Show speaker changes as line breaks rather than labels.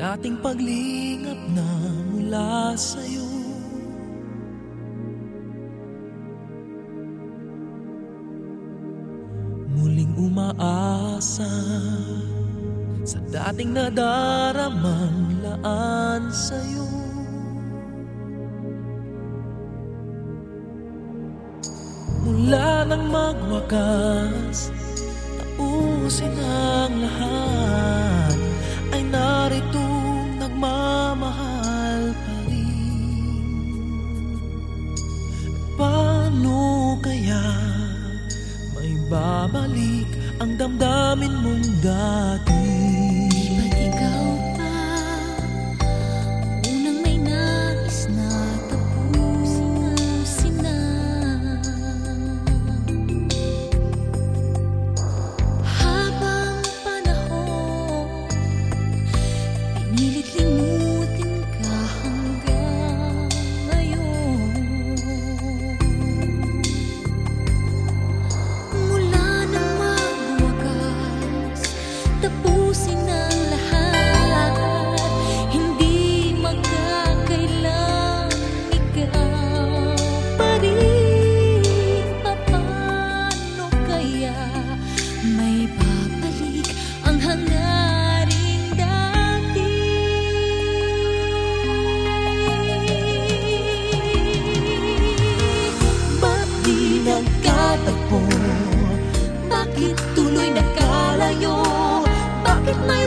Dating paglingap na mula sa'yo. Muling umaasa Sa dating nadaramang laan sa'yo. Mula nang magwakas Tausin ang lahat. Ay babalik ang damdamin mong dati.
my